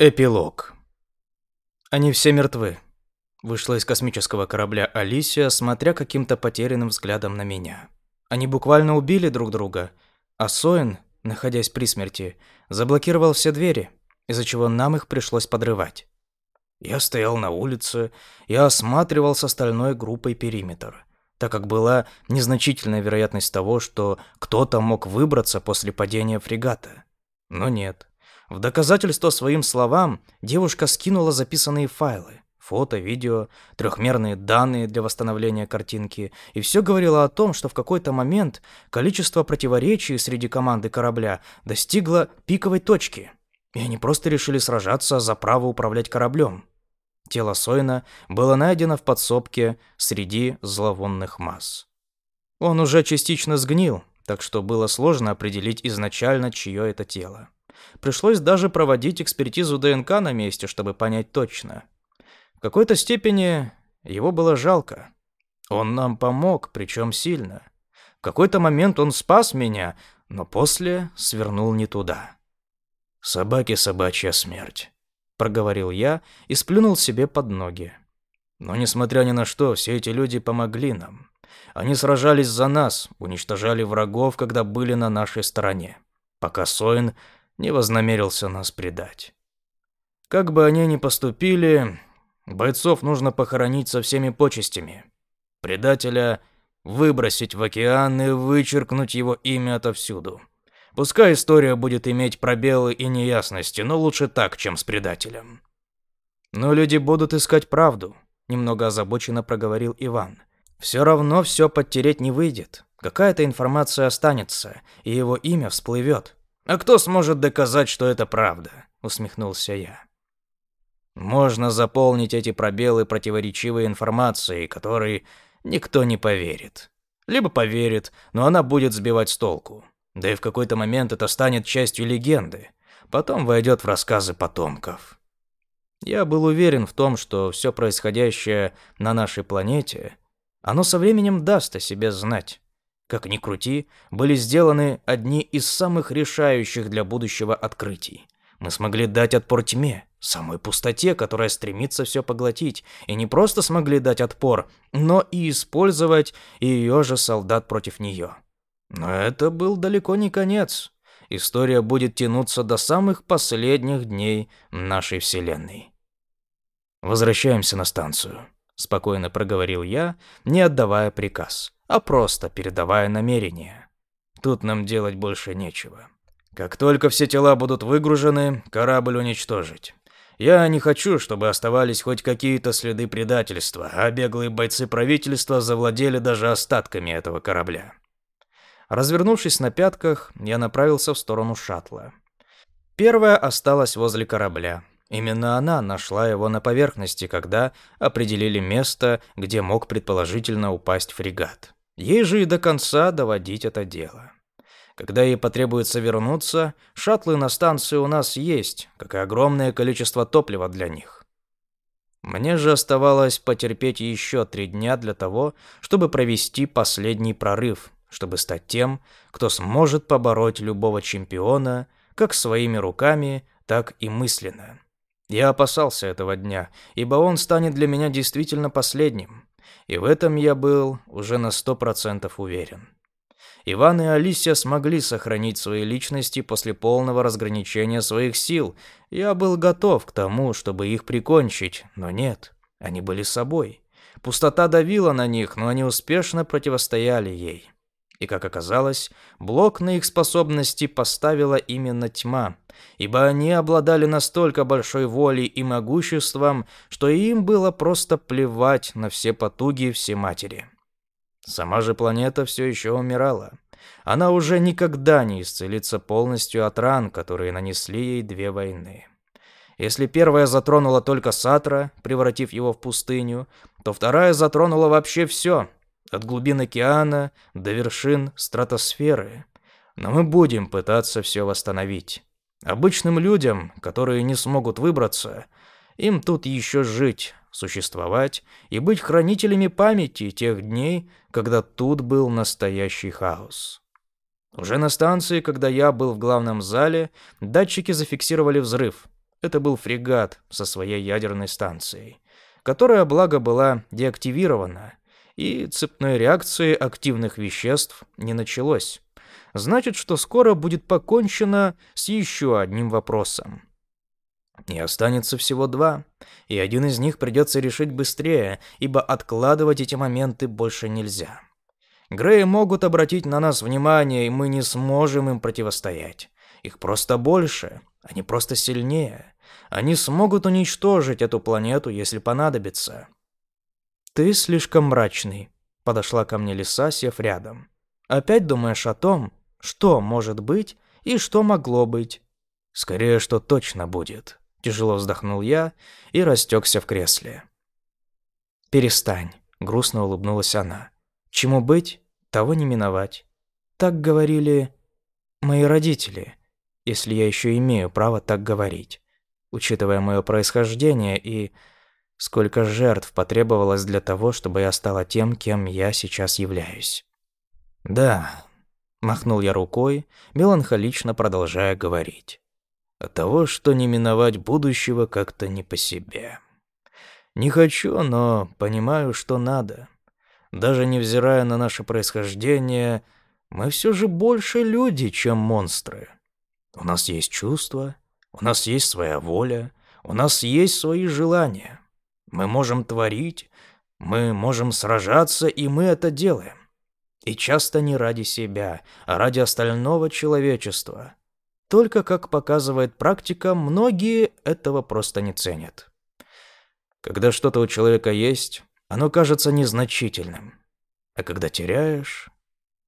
Эпилог. Они все мертвы. Вышла из космического корабля Алисия, смотря каким-то потерянным взглядом на меня. Они буквально убили друг друга, а Соин, находясь при смерти, заблокировал все двери, из-за чего нам их пришлось подрывать. Я стоял на улице и осматривал с остальной группой периметр, так как была незначительная вероятность того, что кто-то мог выбраться после падения фрегата. Но нет. В доказательство своим словам девушка скинула записанные файлы. Фото, видео, трехмерные данные для восстановления картинки. И все говорило о том, что в какой-то момент количество противоречий среди команды корабля достигло пиковой точки. И они просто решили сражаться за право управлять кораблем. Тело Сойна было найдено в подсобке среди зловонных масс. Он уже частично сгнил, так что было сложно определить изначально, чье это тело. Пришлось даже проводить экспертизу ДНК на месте, чтобы понять точно. В какой-то степени его было жалко. Он нам помог, причем сильно. В какой-то момент он спас меня, но после свернул не туда. «Собаки собачья смерть», — проговорил я и сплюнул себе под ноги. Но несмотря ни на что, все эти люди помогли нам. Они сражались за нас, уничтожали врагов, когда были на нашей стороне. Пока Соин не вознамерился нас предать. Как бы они ни поступили, бойцов нужно похоронить со всеми почестями. Предателя выбросить в океан и вычеркнуть его имя отовсюду. Пускай история будет иметь пробелы и неясности, но лучше так, чем с предателем. Но люди будут искать правду, немного озабоченно проговорил Иван. Все равно все подтереть не выйдет. Какая-то информация останется, и его имя всплывет. А кто сможет доказать, что это правда? усмехнулся я. Можно заполнить эти пробелы противоречивой информацией, которой никто не поверит. Либо поверит, но она будет сбивать с толку. Да и в какой-то момент это станет частью легенды, потом войдет в рассказы потомков. Я был уверен в том, что все происходящее на нашей планете, оно со временем даст о себе знать как ни крути, были сделаны одни из самых решающих для будущего открытий. Мы смогли дать отпор тьме, самой пустоте, которая стремится все поглотить, и не просто смогли дать отпор, но и использовать ее же солдат против нее. Но это был далеко не конец. История будет тянуться до самых последних дней нашей Вселенной. Возвращаемся на станцию, спокойно проговорил я, не отдавая приказ а просто передавая намерение. Тут нам делать больше нечего. Как только все тела будут выгружены, корабль уничтожить. Я не хочу, чтобы оставались хоть какие-то следы предательства, а беглые бойцы правительства завладели даже остатками этого корабля. Развернувшись на пятках, я направился в сторону шаттла. Первая осталась возле корабля. Именно она нашла его на поверхности, когда определили место, где мог предположительно упасть фрегат. Ей же и до конца доводить это дело. Когда ей потребуется вернуться, шаттлы на станции у нас есть, как и огромное количество топлива для них. Мне же оставалось потерпеть еще три дня для того, чтобы провести последний прорыв, чтобы стать тем, кто сможет побороть любого чемпиона как своими руками, так и мысленно. Я опасался этого дня, ибо он станет для меня действительно последним. И в этом я был уже на сто процентов уверен. Иван и Алисия смогли сохранить свои личности после полного разграничения своих сил. Я был готов к тому, чтобы их прикончить, но нет, они были собой. Пустота давила на них, но они успешно противостояли ей. И, как оказалось, блок на их способности поставила именно тьма, ибо они обладали настолько большой волей и могуществом, что им было просто плевать на все потуги все матери. Сама же планета все еще умирала. Она уже никогда не исцелится полностью от ран, которые нанесли ей две войны. Если первая затронула только Сатра, превратив его в пустыню, то вторая затронула вообще все, от глубин океана до вершин стратосферы. Но мы будем пытаться все восстановить. Обычным людям, которые не смогут выбраться, им тут еще жить, существовать и быть хранителями памяти тех дней, когда тут был настоящий хаос. Уже на станции, когда я был в главном зале, датчики зафиксировали взрыв. Это был фрегат со своей ядерной станцией, которая, благо, была деактивирована, и цепной реакции активных веществ не началось. Значит, что скоро будет покончено с еще одним вопросом. И останется всего два, и один из них придется решить быстрее, ибо откладывать эти моменты больше нельзя. Греи могут обратить на нас внимание, и мы не сможем им противостоять. Их просто больше, они просто сильнее. Они смогут уничтожить эту планету, если понадобится. Ты слишком мрачный, подошла ко мне лиса, сев рядом. Опять думаешь о том, что может быть и что могло быть? Скорее, что точно будет. Тяжело вздохнул я и растекся в кресле. Перестань, грустно улыбнулась она. Чему быть, того не миновать. Так говорили мои родители, если я еще имею право так говорить, учитывая мое происхождение и сколько жертв потребовалось для того, чтобы я стала тем, кем я сейчас являюсь. Да, махнул я рукой, меланхолично продолжая говорить. От того, что не миновать будущего как-то не по себе. Не хочу, но понимаю, что надо. Даже невзирая на наше происхождение, мы все же больше люди, чем монстры. У нас есть чувства, у нас есть своя воля, у нас есть свои желания. Мы можем творить, мы можем сражаться, и мы это делаем. И часто не ради себя, а ради остального человечества. Только, как показывает практика, многие этого просто не ценят. Когда что-то у человека есть, оно кажется незначительным. А когда теряешь...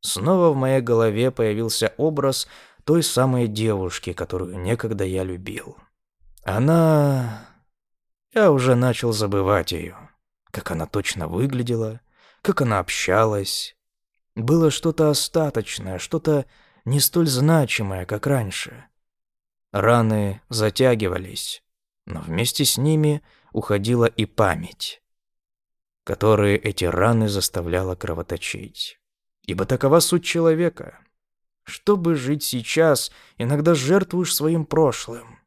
Снова в моей голове появился образ той самой девушки, которую некогда я любил. Она... Я уже начал забывать ее. Как она точно выглядела, как она общалась. Было что-то остаточное, что-то не столь значимое, как раньше. Раны затягивались, но вместе с ними уходила и память которые эти раны заставляло кровоточить. Ибо такова суть человека. Чтобы жить сейчас, иногда жертвуешь своим прошлым.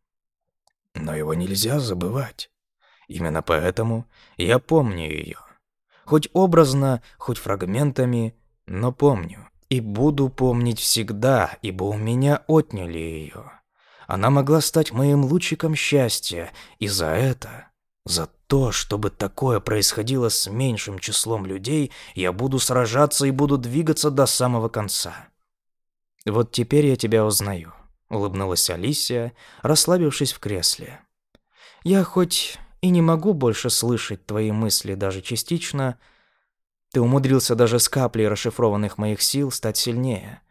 Но его нельзя забывать. Именно поэтому я помню ее. Хоть образно, хоть фрагментами, но помню. И буду помнить всегда, ибо у меня отняли ее. Она могла стать моим лучиком счастья, и за это, за то, чтобы такое происходило с меньшим числом людей, я буду сражаться и буду двигаться до самого конца. Вот теперь я тебя узнаю, улыбнулась Алисия, расслабившись в кресле. Я хоть и не могу больше слышать твои мысли даже частично, ты умудрился даже с каплей расшифрованных моих сил стать сильнее.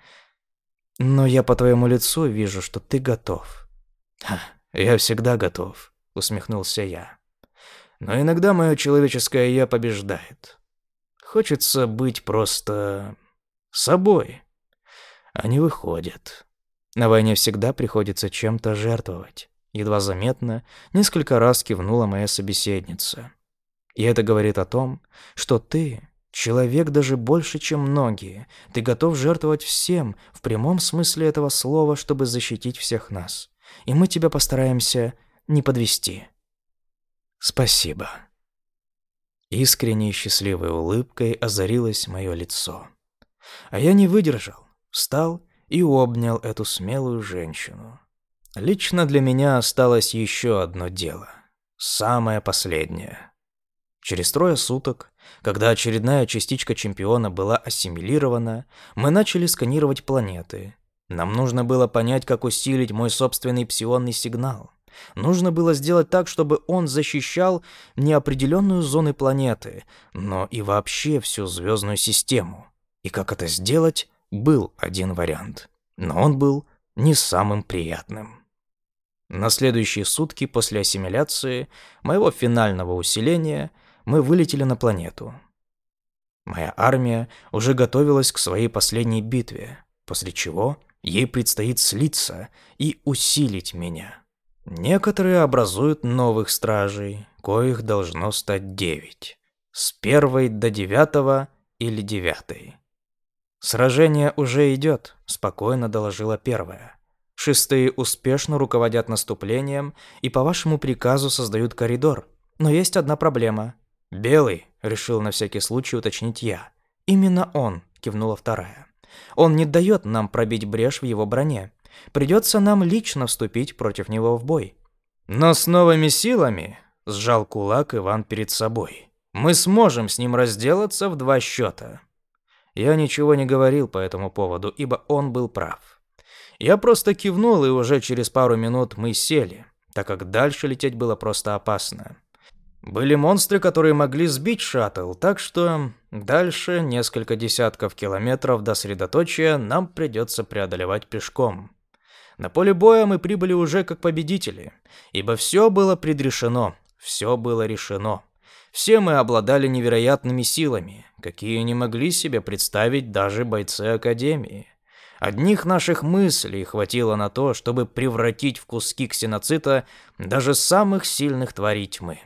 Но я по твоему лицу вижу, что ты готов. я всегда готов, усмехнулся я но иногда мое человеческое «я» побеждает. Хочется быть просто... собой, а не выходит. На войне всегда приходится чем-то жертвовать. Едва заметно, несколько раз кивнула моя собеседница. И это говорит о том, что ты человек даже больше, чем многие. Ты готов жертвовать всем, в прямом смысле этого слова, чтобы защитить всех нас. И мы тебя постараемся не подвести. Спасибо. Искренней счастливой улыбкой озарилось мое лицо. А я не выдержал, встал и обнял эту смелую женщину. Лично для меня осталось еще одно дело. Самое последнее. Через трое суток, когда очередная частичка чемпиона была ассимилирована, мы начали сканировать планеты. Нам нужно было понять, как усилить мой собственный псионный сигнал. Нужно было сделать так, чтобы он защищал не определенную зону планеты, но и вообще всю звездную систему. И как это сделать, был один вариант. Но он был не самым приятным. На следующие сутки после ассимиляции моего финального усиления мы вылетели на планету. Моя армия уже готовилась к своей последней битве, после чего ей предстоит слиться и усилить меня. Некоторые образуют новых стражей, коих должно стать девять. С первой до девятого или девятой. Сражение уже идет, спокойно доложила первая. Шестые успешно руководят наступлением и по вашему приказу создают коридор. Но есть одна проблема. Белый, решил на всякий случай уточнить я. Именно он, кивнула вторая. Он не дает нам пробить брешь в его броне. Придется нам лично вступить против него в бой. Но с новыми силами, сжал кулак Иван перед собой. Мы сможем с ним разделаться в два счета. Я ничего не говорил по этому поводу, ибо он был прав. Я просто кивнул, и уже через пару минут мы сели, так как дальше лететь было просто опасно. Были монстры, которые могли сбить шаттл, так что дальше несколько десятков километров до средоточия нам придется преодолевать пешком. На поле боя мы прибыли уже как победители, ибо все было предрешено, все было решено. Все мы обладали невероятными силами, какие не могли себе представить даже бойцы Академии. Одних наших мыслей хватило на то, чтобы превратить в куски ксеноцита даже самых сильных тварей тьмы.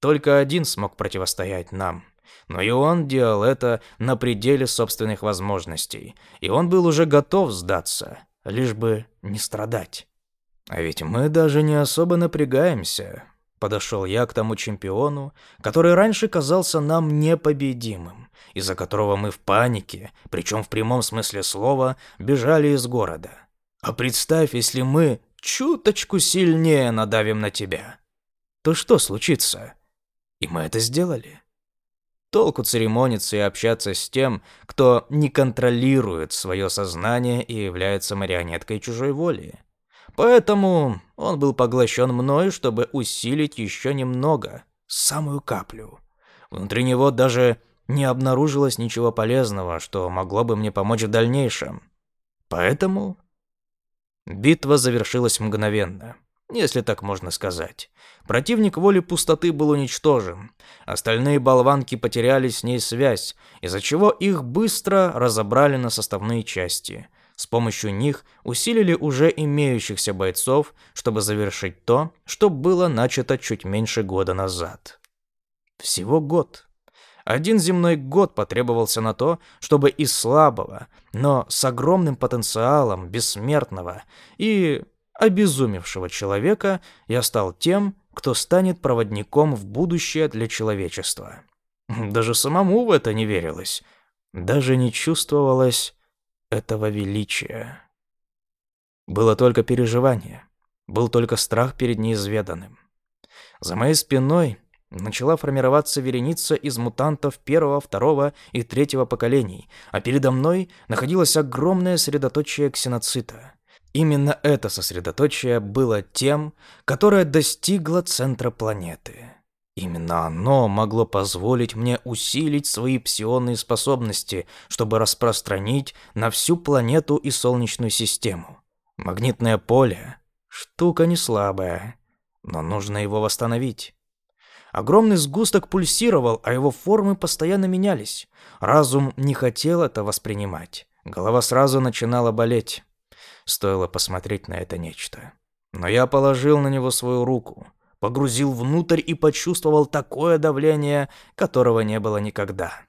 Только один смог противостоять нам. Но и он делал это на пределе собственных возможностей, и он был уже готов сдаться, лишь бы не страдать. А ведь мы даже не особо напрягаемся. Подошел я к тому чемпиону, который раньше казался нам непобедимым из-за которого мы в панике, причем в прямом смысле слова, бежали из города. А представь, если мы чуточку сильнее надавим на тебя, то что случится? И мы это сделали. Толку церемониться и общаться с тем, кто не контролирует свое сознание и является марионеткой чужой воли. Поэтому он был поглощен мной, чтобы усилить еще немного, самую каплю. Внутри него даже не обнаружилось ничего полезного, что могло бы мне помочь в дальнейшем. Поэтому битва завершилась мгновенно, если так можно сказать. Противник воли пустоты был уничтожен. Остальные болванки потеряли с ней связь, из-за чего их быстро разобрали на составные части. С помощью них усилили уже имеющихся бойцов, чтобы завершить то, что было начато чуть меньше года назад. Всего год. Один земной год потребовался на то, чтобы из слабого, но с огромным потенциалом бессмертного и обезумевшего человека я стал тем, кто станет проводником в будущее для человечества. Даже самому в это не верилось. Даже не чувствовалось этого величия. Было только переживание. Был только страх перед неизведанным. За моей спиной Начала формироваться вереница из мутантов первого, второго и третьего поколений, а передо мной находилось огромное средоточие ксеноцита. Именно это сосредоточие было тем, которое достигло центра планеты. Именно оно могло позволить мне усилить свои псионные способности, чтобы распространить на всю планету и Солнечную систему. Магнитное поле – штука не слабая, но нужно его восстановить. Огромный сгусток пульсировал, а его формы постоянно менялись. Разум не хотел это воспринимать. Голова сразу начинала болеть. Стоило посмотреть на это нечто. Но я положил на него свою руку, погрузил внутрь и почувствовал такое давление, которого не было никогда.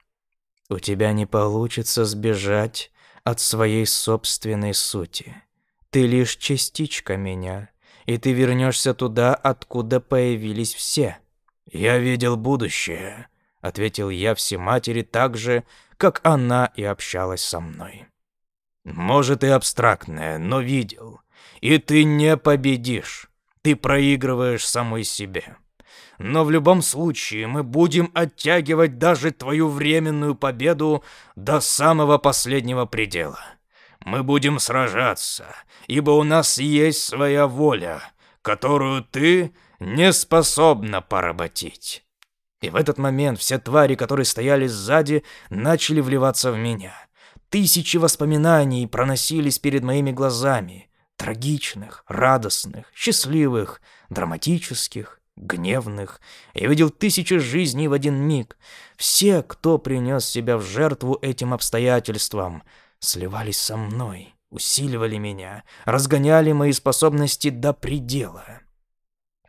У тебя не получится сбежать от своей собственной сути. Ты лишь частичка меня, и ты вернешься туда, откуда появились все. «Я видел будущее», — ответил я всематери так же, как она и общалась со мной. «Может и абстрактное, но видел. И ты не победишь. Ты проигрываешь самой себе. Но в любом случае мы будем оттягивать даже твою временную победу до самого последнего предела. Мы будем сражаться, ибо у нас есть своя воля, которую ты не способна поработить. И в этот момент все твари, которые стояли сзади, начали вливаться в меня. Тысячи воспоминаний проносились перед моими глазами. Трагичных, радостных, счастливых, драматических, гневных. Я видел тысячи жизней в один миг. Все, кто принес себя в жертву этим обстоятельствам, сливались со мной, усиливали меня, разгоняли мои способности до предела.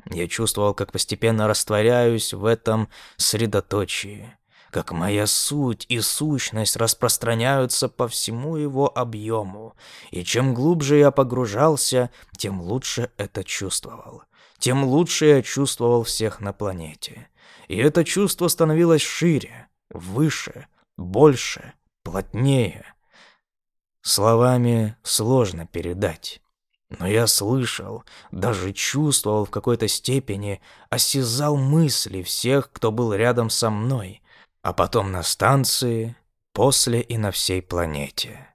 Я чувствовал, как постепенно растворяюсь в этом средоточии, как моя суть и сущность распространяются по всему его объему, и чем глубже я погружался, тем лучше это чувствовал. Тем лучше я чувствовал всех на планете. И это чувство становилось шире, выше, больше, плотнее. Словами сложно передать. Но я слышал, даже чувствовал в какой-то степени, осязал мысли всех, кто был рядом со мной, а потом на станции, после и на всей планете.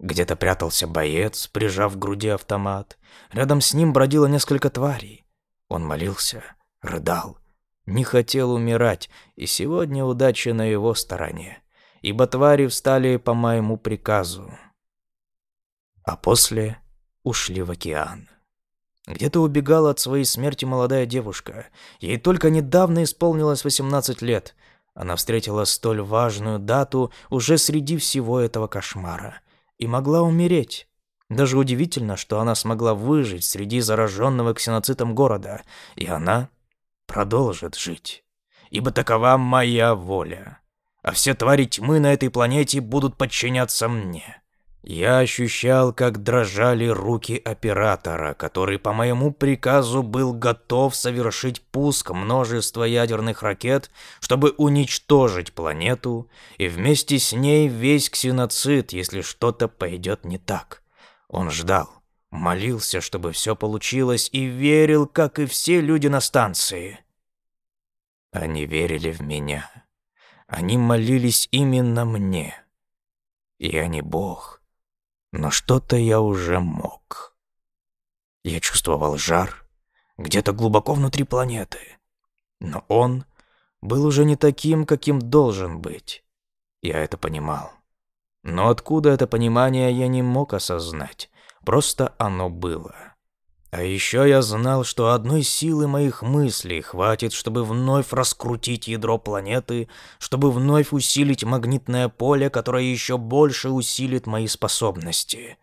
Где-то прятался боец, прижав к груди автомат. Рядом с ним бродило несколько тварей. Он молился, рыдал, не хотел умирать, и сегодня удача на его стороне, ибо твари встали по моему приказу. А после ушли в океан. Где-то убегала от своей смерти молодая девушка. Ей только недавно исполнилось 18 лет. Она встретила столь важную дату уже среди всего этого кошмара и могла умереть. Даже удивительно, что она смогла выжить среди зараженного ксеноцитом города, и она продолжит жить. Ибо такова моя воля. А все твари тьмы на этой планете будут подчиняться мне. Я ощущал, как дрожали руки оператора, который по моему приказу был готов совершить пуск множества ядерных ракет, чтобы уничтожить планету, и вместе с ней весь ксеноцид, если что-то пойдет не так. Он ждал, молился, чтобы все получилось, и верил, как и все люди на станции. Они верили в меня. Они молились именно мне. Я не бог но что-то я уже мог. Я чувствовал жар где-то глубоко внутри планеты, но он был уже не таким, каким должен быть. Я это понимал. Но откуда это понимание я не мог осознать, просто оно было. А еще я знал, что одной силы моих мыслей хватит, чтобы вновь раскрутить ядро планеты, чтобы вновь усилить магнитное поле, которое еще больше усилит мои способности.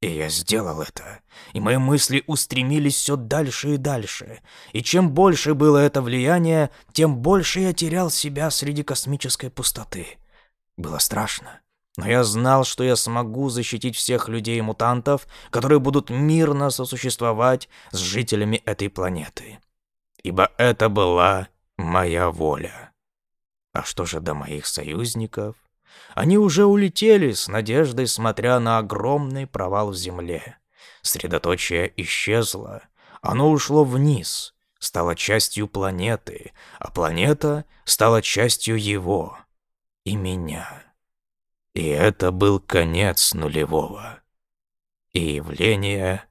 И я сделал это. И мои мысли устремились все дальше и дальше. И чем больше было это влияние, тем больше я терял себя среди космической пустоты. Было страшно. Но я знал, что я смогу защитить всех людей и мутантов, которые будут мирно сосуществовать с жителями этой планеты. Ибо это была моя воля. А что же до моих союзников? Они уже улетели с надеждой, смотря на огромный провал в земле. Средоточие исчезло. Оно ушло вниз, стало частью планеты, а планета стала частью его и меня. И это был конец нулевого и явление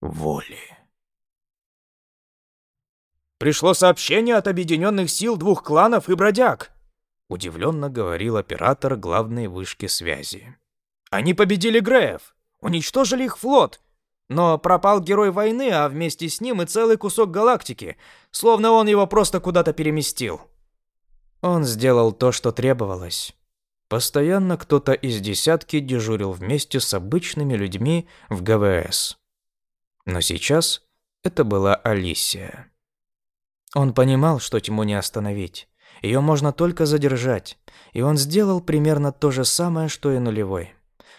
воли. «Пришло сообщение от объединенных сил двух кланов и бродяг», удивленно говорил оператор главной вышки связи. «Они победили Греев, уничтожили их флот, но пропал герой войны, а вместе с ним и целый кусок галактики, словно он его просто куда-то переместил». Он сделал то, что требовалось. Постоянно кто-то из десятки дежурил вместе с обычными людьми в ГВС. Но сейчас это была Алисия. Он понимал, что тьму не остановить. Ее можно только задержать, и он сделал примерно то же самое, что и нулевой.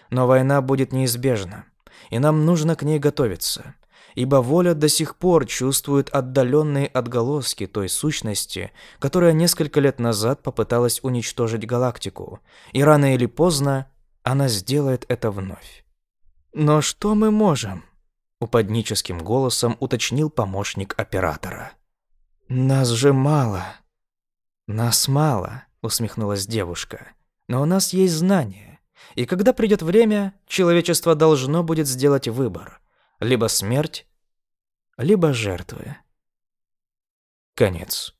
Но война будет неизбежна, и нам нужно к ней готовиться ибо воля до сих пор чувствует отдаленные отголоски той сущности, которая несколько лет назад попыталась уничтожить галактику, и рано или поздно она сделает это вновь. «Но что мы можем?» — упадническим голосом уточнил помощник оператора. «Нас же мало». «Нас мало», — усмехнулась девушка. «Но у нас есть знания, и когда придет время, человечество должно будет сделать выбор. Либо смерть, либо жертвы. Конец.